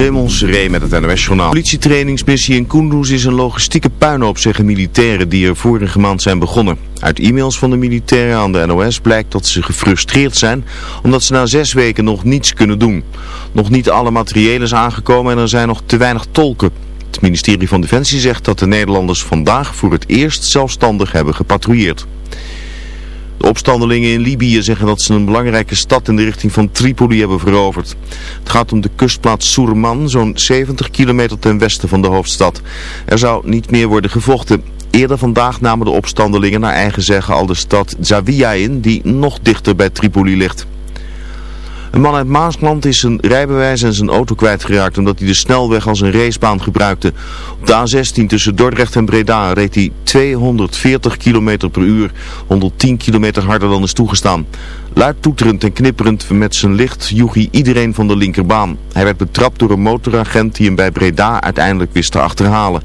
Raymond Seré met het NOS-journaal. Politietrainingsmissie in Kunduz is een logistieke puinhoop, zeggen militairen die er vorige maand zijn begonnen. Uit e-mails van de militairen aan de NOS blijkt dat ze gefrustreerd zijn omdat ze na zes weken nog niets kunnen doen. Nog niet alle materiële is aangekomen en er zijn nog te weinig tolken. Het ministerie van Defensie zegt dat de Nederlanders vandaag voor het eerst zelfstandig hebben gepatrouilleerd. De opstandelingen in Libië zeggen dat ze een belangrijke stad in de richting van Tripoli hebben veroverd. Het gaat om de kustplaats Surman, zo'n 70 kilometer ten westen van de hoofdstad. Er zou niet meer worden gevochten. Eerder vandaag namen de opstandelingen naar eigen zeggen al de stad Zawiya in, die nog dichter bij Tripoli ligt. Een man uit Maasland is zijn rijbewijs en zijn auto kwijtgeraakt omdat hij de snelweg als een racebaan gebruikte. Op de A16 tussen Dordrecht en Breda reed hij 240 km per uur, 110 km harder dan is toegestaan. Luid toeterend en knipperend met zijn licht joeg hij iedereen van de linkerbaan. Hij werd betrapt door een motoragent die hem bij Breda uiteindelijk wist te achterhalen.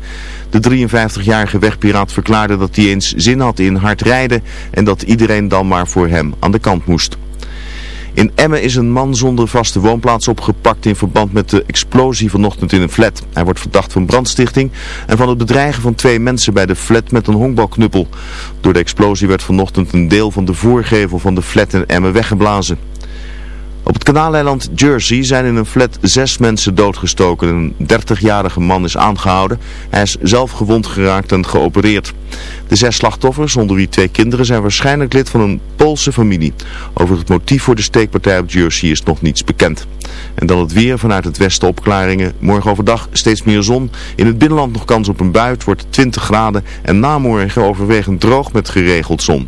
De 53-jarige wegpiraat verklaarde dat hij eens zin had in hard rijden en dat iedereen dan maar voor hem aan de kant moest. In Emmen is een man zonder vaste woonplaats opgepakt in verband met de explosie vanochtend in een flat. Hij wordt verdacht van brandstichting en van het bedreigen van twee mensen bij de flat met een honkbalknuppel. Door de explosie werd vanochtend een deel van de voorgevel van de flat in Emmen weggeblazen. Op het kanaaleiland Jersey zijn in een flat zes mensen doodgestoken. Een 30-jarige man is aangehouden. Hij is zelf gewond geraakt en geopereerd. De zes slachtoffers, onder wie twee kinderen, zijn waarschijnlijk lid van een Poolse familie. Over het motief voor de steekpartij op Jersey is nog niets bekend. En dan het weer vanuit het westen opklaringen. Morgen overdag steeds meer zon. In het binnenland nog kans op een bui. Het wordt 20 graden. En namorgen overwegend droog met geregeld zon.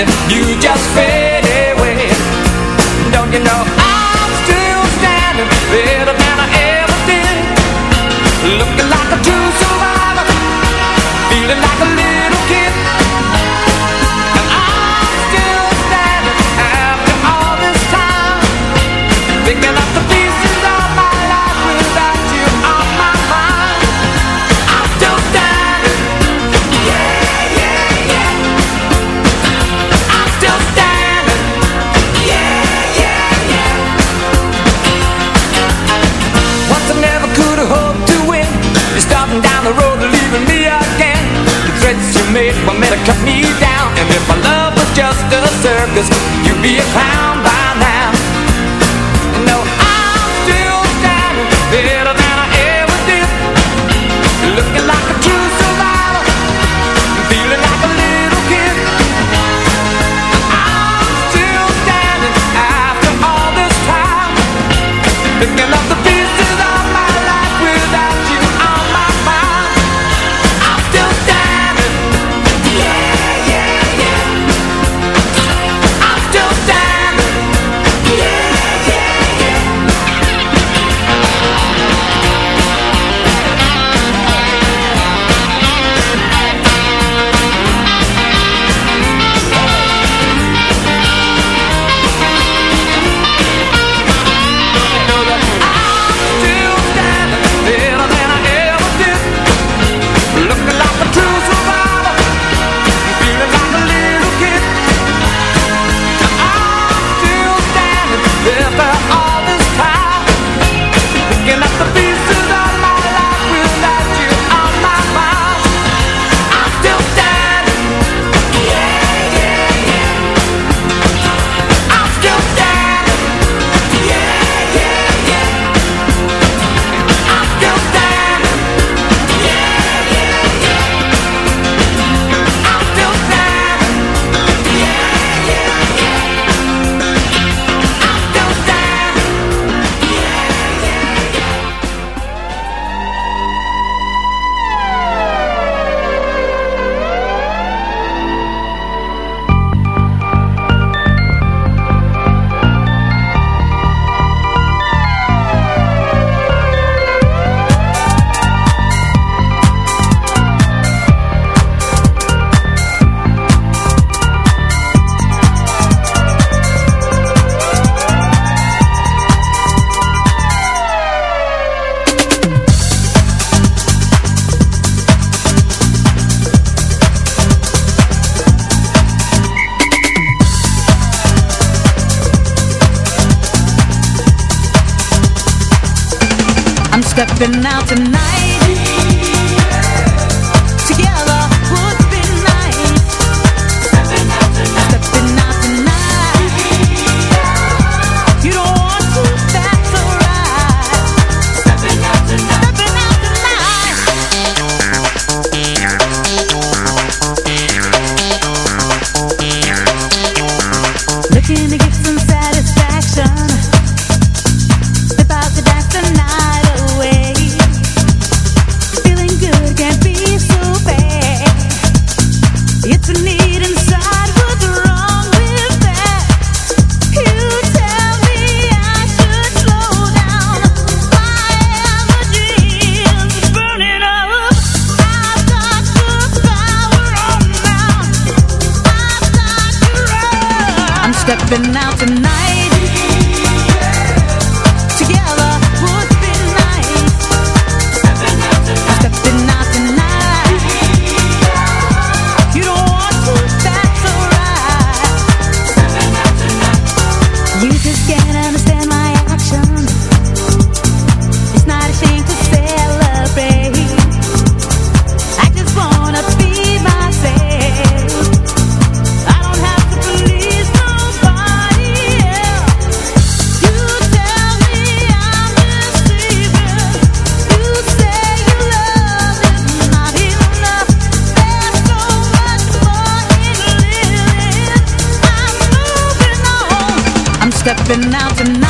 You just fade be a been out tonight. been out tonight.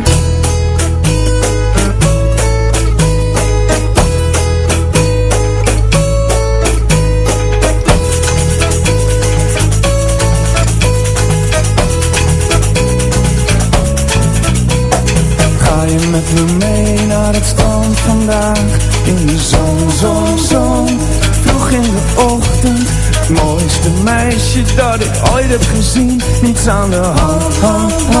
唱的。好，好 oh.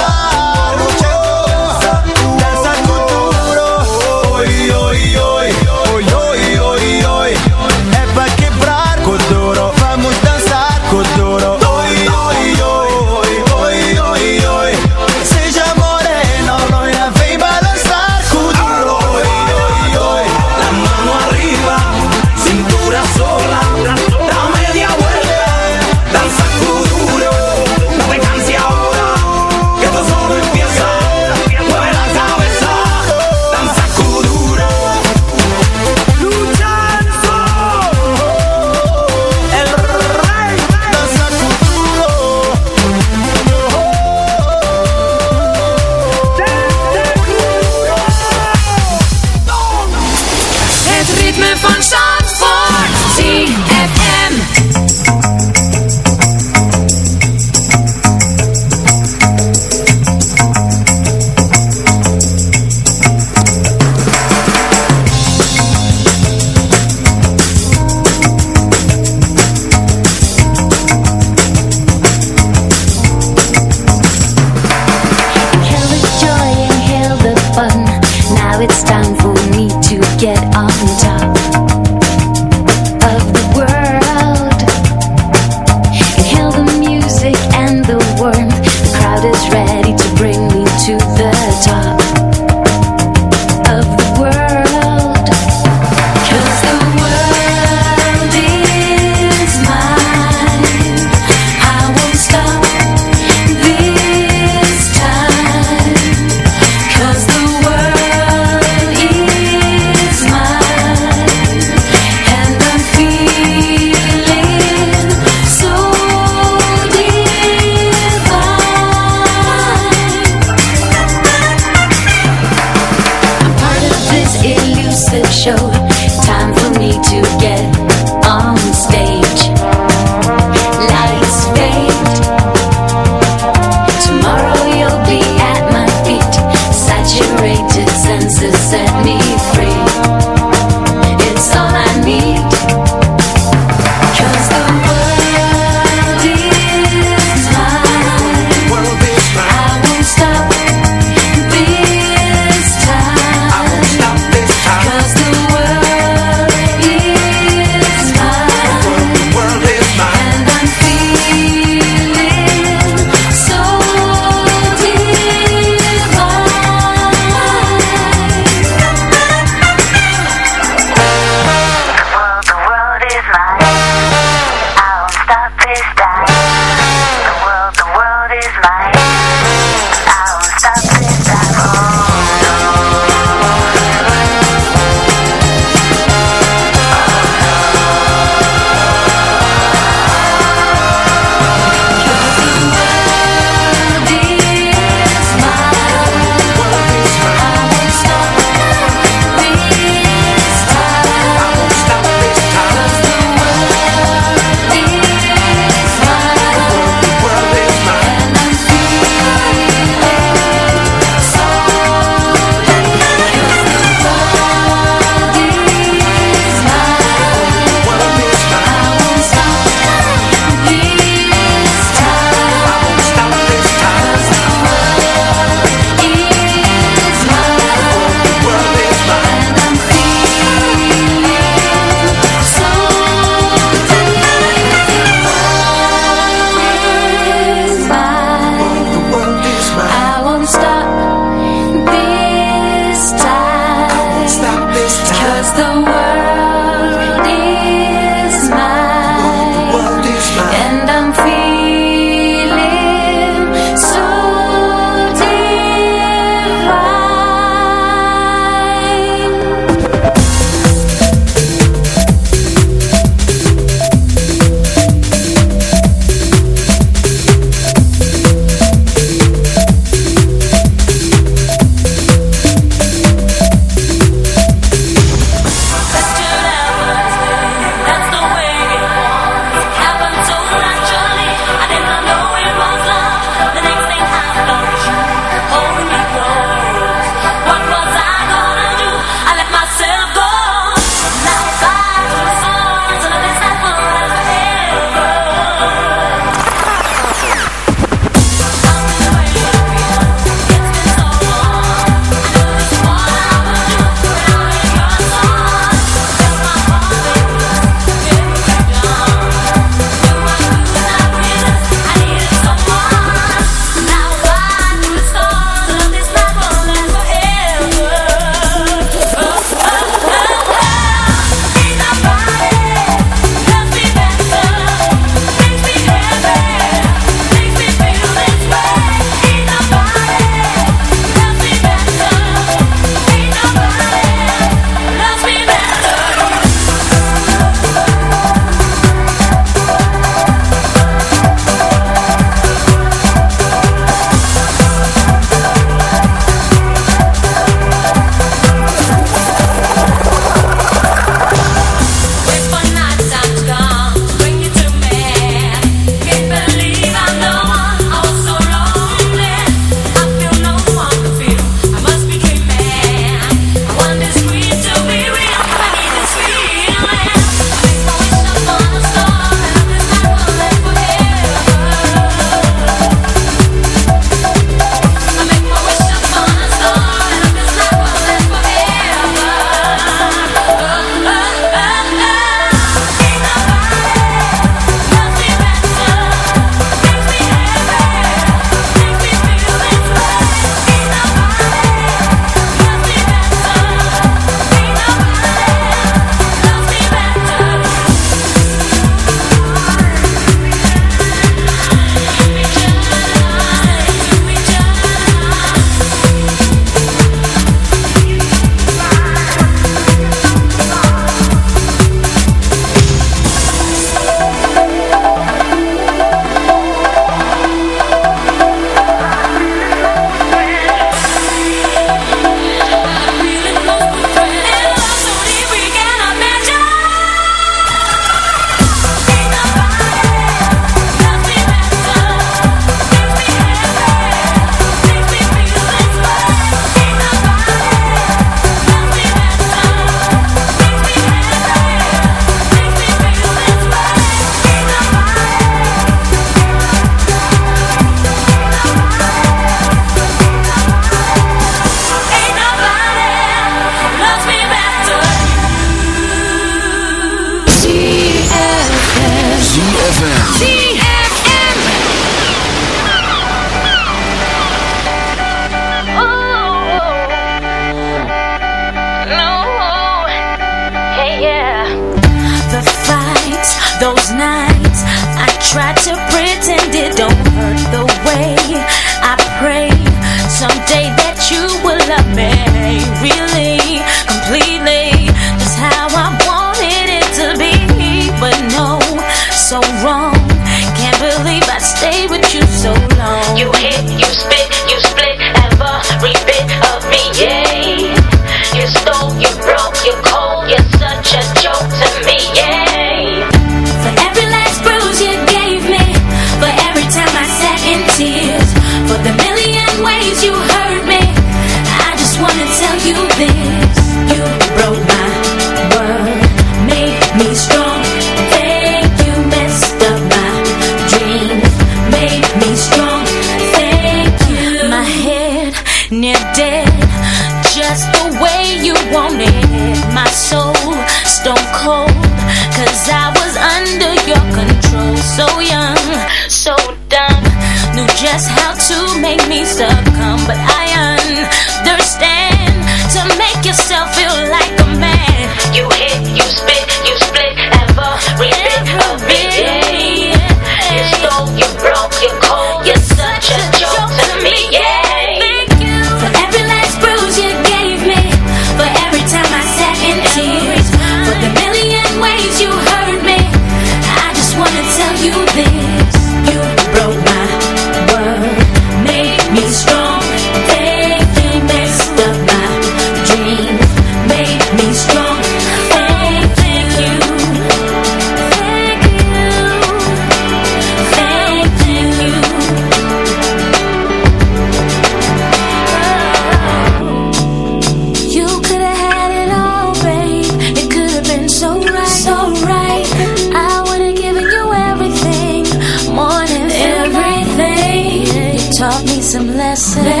me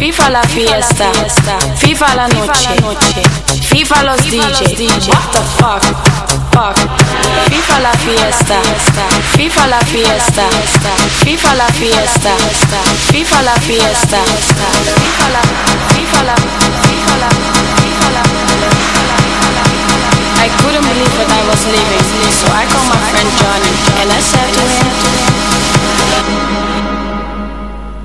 Viva la fiesta, viva la noche, viva los DJs. What the fuck? Fuck. Viva la fiesta, viva la fiesta, viva la fiesta, viva la fiesta, viva la, viva la, viva la, la. I couldn't believe what I was living, so I called my friend Johnny and I said to him,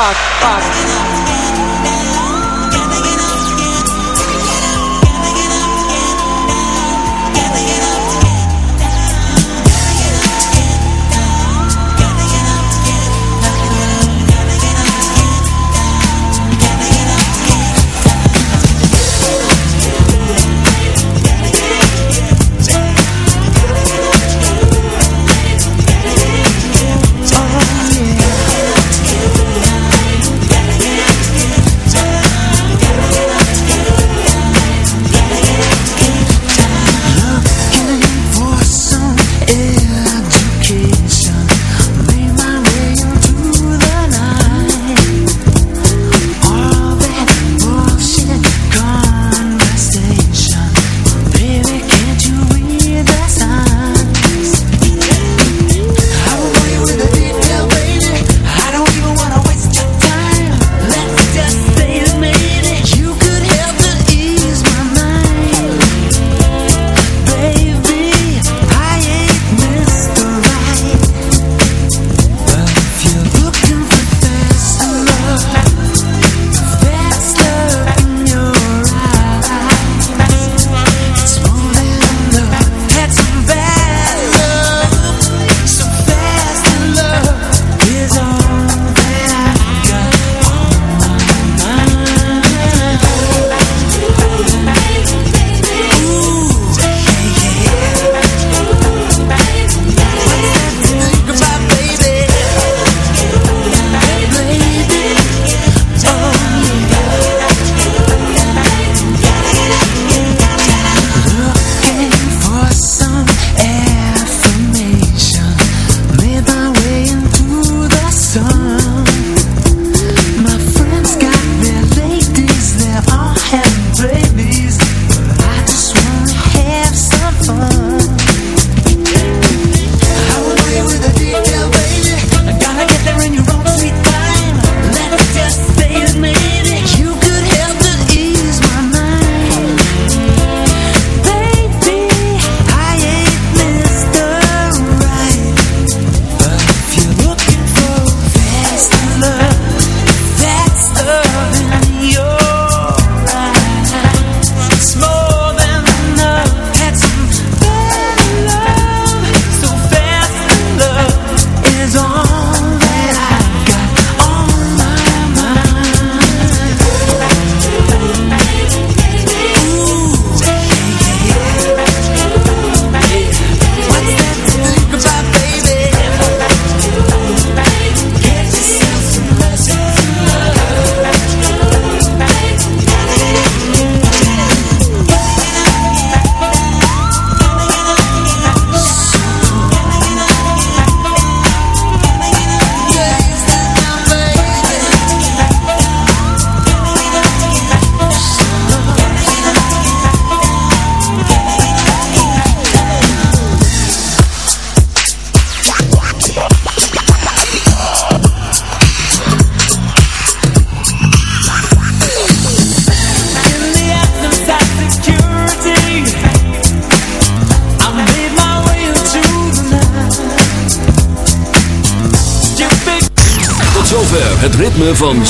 What the